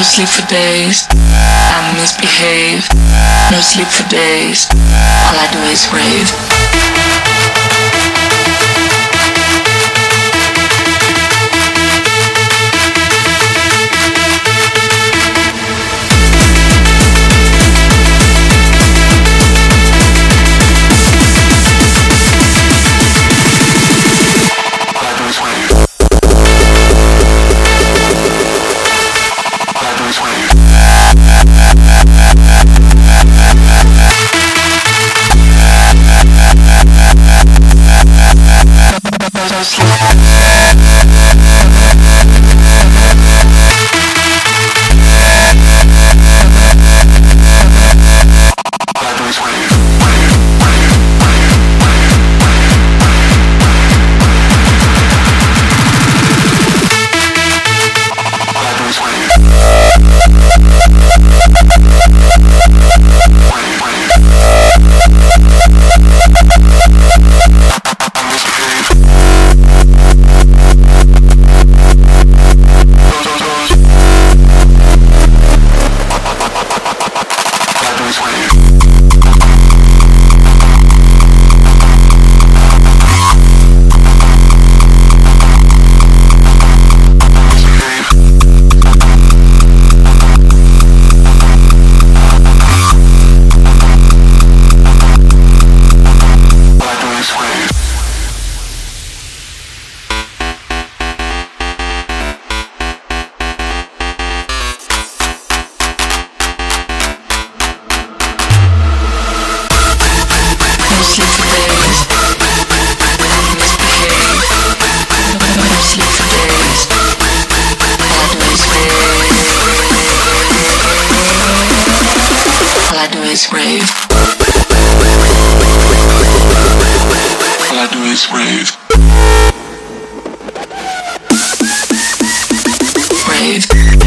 No sleep for days. I misbehave. No sleep for days. All I do is rave. Yeah. Do. All I do is rave. Rave.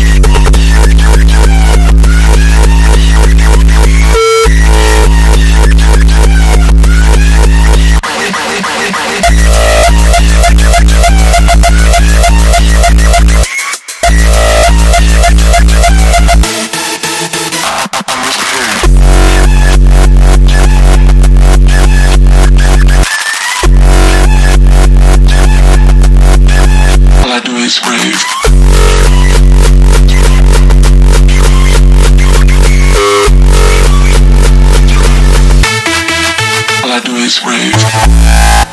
Yeah.